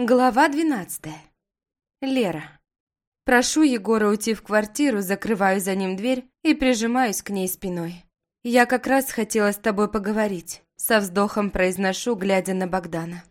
Глава двенадцатая. Лера. Прошу Егора уйти в квартиру, закрываю за ним дверь и прижимаюсь к ней спиной. Я как раз хотела с тобой поговорить. Со вздохом произношу, глядя на Богдана.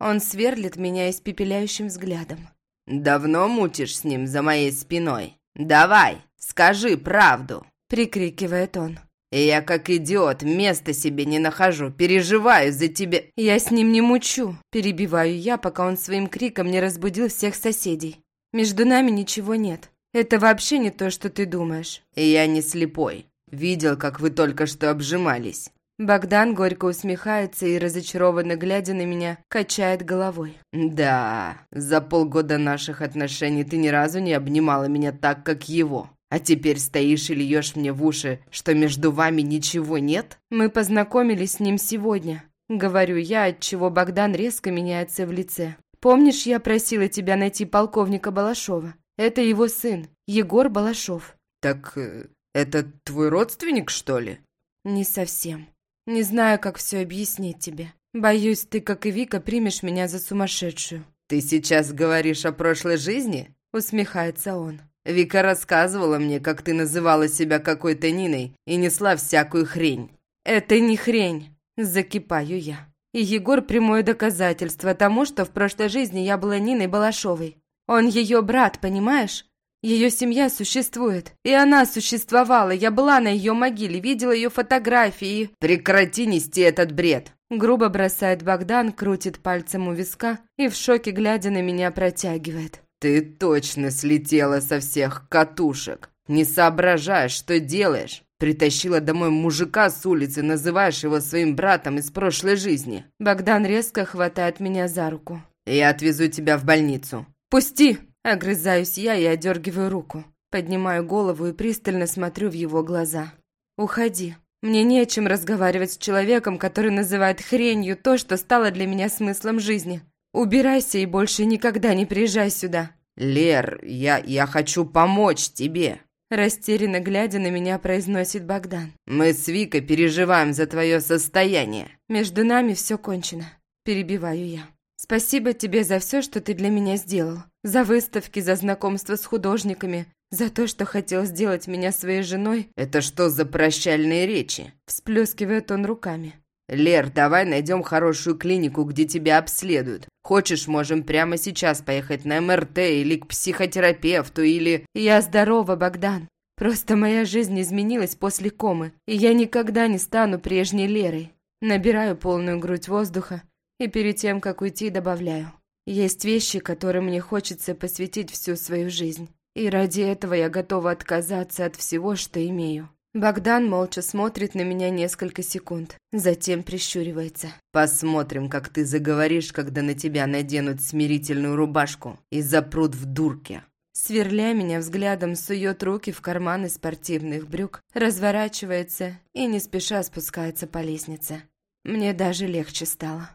Он сверлит меня испепеляющим взглядом. «Давно мутишь с ним за моей спиной? Давай, скажи правду!» Прикрикивает он. Я как идиот, места себе не нахожу, переживаю за тебя. Я с ним не мучу, перебиваю я, пока он своим криком не разбудил всех соседей. Между нами ничего нет. Это вообще не то, что ты думаешь. Я не слепой. Видел, как вы только что обжимались. Богдан горько усмехается и, разочарованно глядя на меня, качает головой. «Да, за полгода наших отношений ты ни разу не обнимала меня так, как его. А теперь стоишь и льешь мне в уши, что между вами ничего нет? Мы познакомились с ним сегодня. Говорю я, от чего Богдан резко меняется в лице. Помнишь, я просила тебя найти полковника Балашова? Это его сын, Егор Балашов. Так э, это твой родственник, что ли? Не совсем. Не знаю, как все объяснить тебе. Боюсь, ты, как и Вика, примешь меня за сумасшедшую. Ты сейчас говоришь о прошлой жизни? Усмехается он. Вика рассказывала мне, как ты называла себя какой-то Ниной и несла всякую хрень». «Это не хрень», – закипаю я. И Егор прямое доказательство тому, что в прошлой жизни я была Ниной Балашовой. Он ее брат, понимаешь? Ее семья существует. И она существовала. Я была на ее могиле, видела ее фотографии. Прекрати нести этот бред. Грубо бросает Богдан, крутит пальцем у виска и в шоке, глядя на меня, протягивает. «Ты точно слетела со всех катушек. Не соображаешь, что делаешь. Притащила домой мужика с улицы, называешь его своим братом из прошлой жизни». Богдан резко хватает меня за руку. «Я отвезу тебя в больницу». «Пусти!» Огрызаюсь я и одергиваю руку. Поднимаю голову и пристально смотрю в его глаза. «Уходи. Мне не о чем разговаривать с человеком, который называет хренью то, что стало для меня смыслом жизни. Убирайся и больше никогда не приезжай сюда. Лер, я, я хочу помочь тебе. Растерянно глядя на меня, произносит Богдан. Мы с Викой переживаем за твое состояние. Между нами все кончено. Перебиваю я. Спасибо тебе за все, что ты для меня сделал. За выставки, за знакомство с художниками, за то, что хотел сделать меня своей женой. Это что за прощальные речи? Всплескивает он руками. «Лер, давай найдем хорошую клинику, где тебя обследуют. Хочешь, можем прямо сейчас поехать на МРТ или к психотерапевту, или...» «Я здорова, Богдан. Просто моя жизнь изменилась после комы, и я никогда не стану прежней Лерой. Набираю полную грудь воздуха и перед тем, как уйти, добавляю. Есть вещи, которым мне хочется посвятить всю свою жизнь. И ради этого я готова отказаться от всего, что имею. Богдан молча смотрит на меня несколько секунд, затем прищуривается. «Посмотрим, как ты заговоришь, когда на тебя наденут смирительную рубашку и запрут в дурке». Сверля меня взглядом, сует руки в карманы спортивных брюк, разворачивается и не спеша спускается по лестнице. Мне даже легче стало.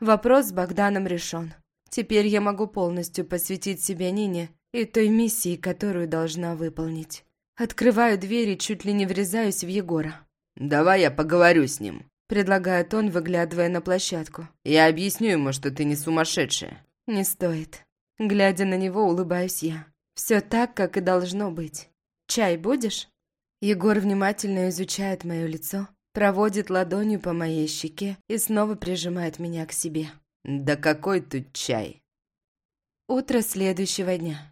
Вопрос с Богданом решен. Теперь я могу полностью посвятить себя Нине и той миссии, которую должна выполнить. Открываю дверь и чуть ли не врезаюсь в Егора. «Давай я поговорю с ним», – предлагает он, выглядывая на площадку. «Я объясню ему, что ты не сумасшедшая». «Не стоит». Глядя на него, улыбаюсь я. «Все так, как и должно быть. Чай будешь?» Егор внимательно изучает мое лицо, проводит ладонью по моей щеке и снова прижимает меня к себе. «Да какой тут чай?» Утро следующего дня.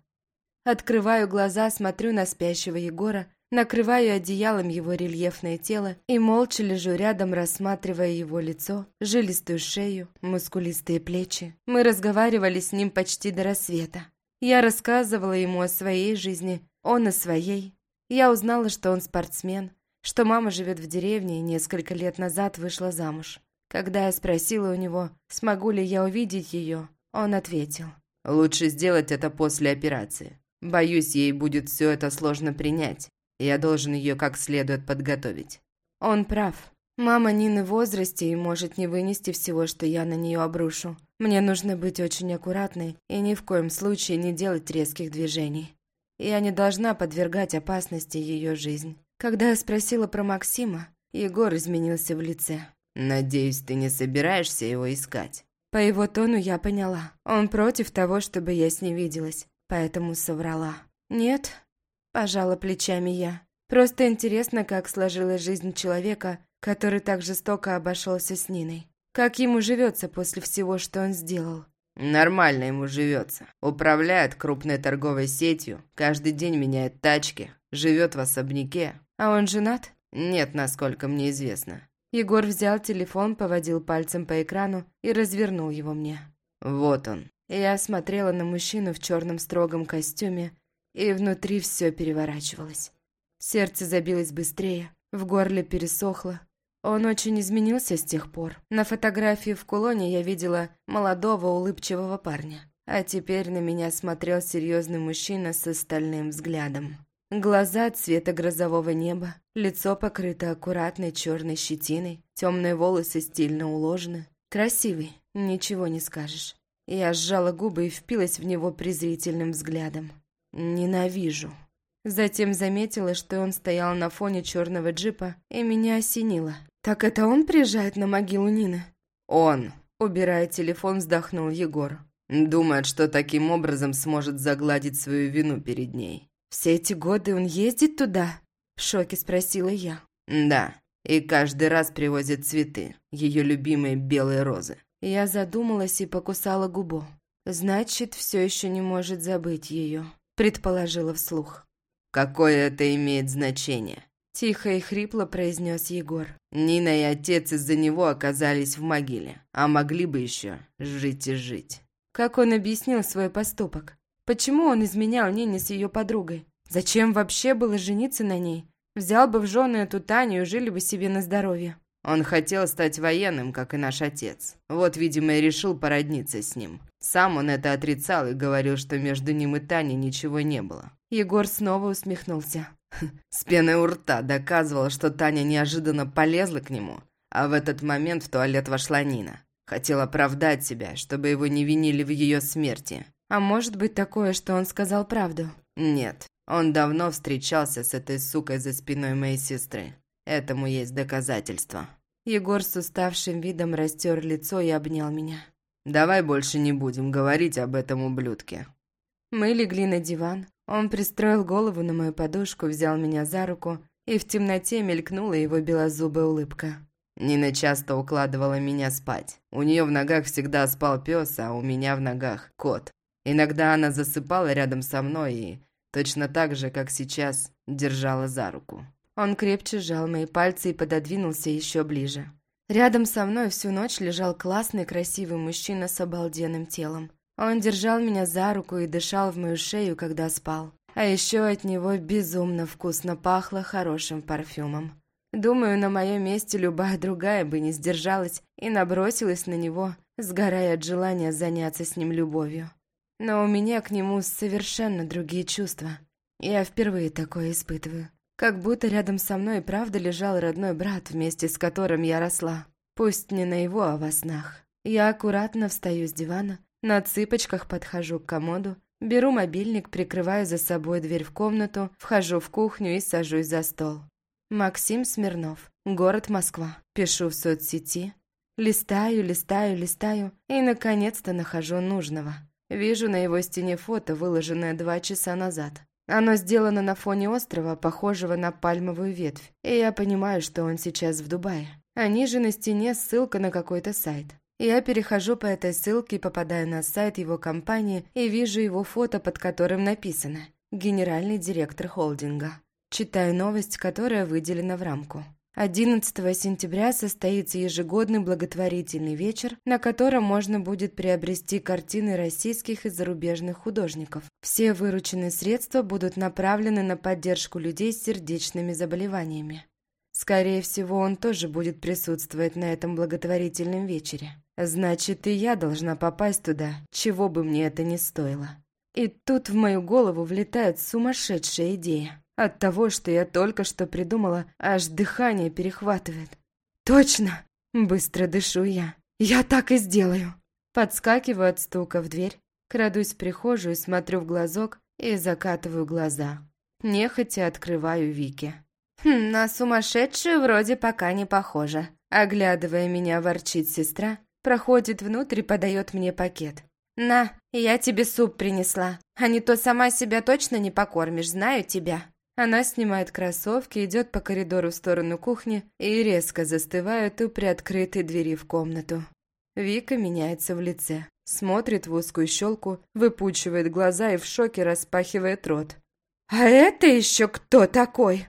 Открываю глаза, смотрю на спящего Егора, накрываю одеялом его рельефное тело и молча лежу рядом, рассматривая его лицо, жилистую шею, мускулистые плечи. Мы разговаривали с ним почти до рассвета. Я рассказывала ему о своей жизни, он о своей. Я узнала, что он спортсмен, что мама живет в деревне и несколько лет назад вышла замуж. Когда я спросила у него, смогу ли я увидеть ее, он ответил. «Лучше сделать это после операции. Боюсь, ей будет все это сложно принять. Я должен ее как следует подготовить. Он прав. Мама Нины в возрасте и может не вынести всего, что я на нее обрушу. Мне нужно быть очень аккуратной и ни в коем случае не делать резких движений. Я не должна подвергать опасности ее жизнь. Когда я спросила про Максима, Егор изменился в лице. «Надеюсь, ты не собираешься его искать?» По его тону я поняла. Он против того, чтобы я с ней виделась, поэтому соврала. «Нет», – пожала плечами я. «Просто интересно, как сложилась жизнь человека, который так жестоко обошелся с Ниной. Как ему живется после всего, что он сделал?» «Нормально ему живется. Управляет крупной торговой сетью, каждый день меняет тачки, живет в особняке». «А он женат?» «Нет, насколько мне известно». Егор взял телефон, поводил пальцем по экрану и развернул его мне. «Вот он». Я смотрела на мужчину в черном строгом костюме, и внутри все переворачивалось. Сердце забилось быстрее, в горле пересохло. Он очень изменился с тех пор. На фотографии в кулоне я видела молодого улыбчивого парня. А теперь на меня смотрел серьезный мужчина с остальным взглядом. Глаза цвета грозового неба, лицо покрыто аккуратной черной щетиной, темные волосы стильно уложены. Красивый, ничего не скажешь. Я сжала губы и впилась в него презрительным взглядом. Ненавижу. Затем заметила, что он стоял на фоне черного джипа, и меня осенило. «Так это он приезжает на могилу Нины?» «Он», — убирая телефон, вздохнул Егор. «Думает, что таким образом сможет загладить свою вину перед ней». «Все эти годы он ездит туда?» – в шоке спросила я. «Да, и каждый раз привозит цветы, ее любимые белые розы». Я задумалась и покусала губу. «Значит, все еще не может забыть ее», – предположила вслух. «Какое это имеет значение?» Тихо и хрипло произнес Егор. Нина и отец из-за него оказались в могиле, а могли бы еще жить и жить. Как он объяснил свой поступок? Почему он изменял Нине с ее подругой? Зачем вообще было жениться на ней? Взял бы в жены эту Таню и жили бы себе на здоровье. Он хотел стать военным, как и наш отец. Вот, видимо, и решил породниться с ним. Сам он это отрицал и говорил, что между ним и Таней ничего не было. Егор снова усмехнулся. С пеной у рта доказывал, что Таня неожиданно полезла к нему, а в этот момент в туалет вошла Нина. Хотел оправдать себя, чтобы его не винили в ее смерти. А может быть такое, что он сказал правду? Нет, он давно встречался с этой сукой за спиной моей сестры. Этому есть доказательства. Егор с уставшим видом растер лицо и обнял меня. «Давай больше не будем говорить об этом ублюдке». Мы легли на диван. Он пристроил голову на мою подушку, взял меня за руку, и в темноте мелькнула его белозубая улыбка. Нина часто укладывала меня спать. У нее в ногах всегда спал пес, а у меня в ногах кот. Иногда она засыпала рядом со мной и, точно так же, как сейчас, держала за руку. Он крепче сжал мои пальцы и пододвинулся еще ближе. Рядом со мной всю ночь лежал классный красивый мужчина с обалденным телом. Он держал меня за руку и дышал в мою шею, когда спал. А еще от него безумно вкусно пахло хорошим парфюмом. Думаю, на моем месте любая другая бы не сдержалась и набросилась на него, сгорая от желания заняться с ним любовью. Но у меня к нему совершенно другие чувства. Я впервые такое испытываю. Как будто рядом со мной правда лежал родной брат, вместе с которым я росла. Пусть не на его, а во снах. Я аккуратно встаю с дивана, на цыпочках подхожу к комоду, беру мобильник, прикрываю за собой дверь в комнату, вхожу в кухню и сажусь за стол. Максим Смирнов, город Москва. Пишу в соцсети. Листаю, листаю, листаю и, наконец-то, нахожу нужного. Вижу на его стене фото, выложенное два часа назад. Оно сделано на фоне острова, похожего на пальмовую ветвь, и я понимаю, что он сейчас в Дубае. А ниже на стене ссылка на какой-то сайт. Я перехожу по этой ссылке, попадаю на сайт его компании и вижу его фото, под которым написано «Генеральный директор холдинга». Читаю новость, которая выделена в рамку. 11 сентября состоится ежегодный благотворительный вечер, на котором можно будет приобрести картины российских и зарубежных художников. Все вырученные средства будут направлены на поддержку людей с сердечными заболеваниями. Скорее всего, он тоже будет присутствовать на этом благотворительном вечере. Значит, и я должна попасть туда, чего бы мне это ни стоило. И тут в мою голову влетает сумасшедшая идея. От того, что я только что придумала, аж дыхание перехватывает. «Точно!» – быстро дышу я. «Я так и сделаю!» Подскакиваю от стука в дверь, крадусь в прихожую, смотрю в глазок и закатываю глаза. Нехотя открываю Вики. «Хм, на сумасшедшую вроде пока не похоже». Оглядывая меня, ворчит сестра, проходит внутрь и подает мне пакет. «На, я тебе суп принесла, а не то сама себя точно не покормишь, знаю тебя». Она снимает кроссовки, идет по коридору в сторону кухни и резко застывает у приоткрытой двери в комнату. Вика меняется в лице, смотрит в узкую щелку, выпучивает глаза и в шоке распахивает рот. «А это еще кто такой?»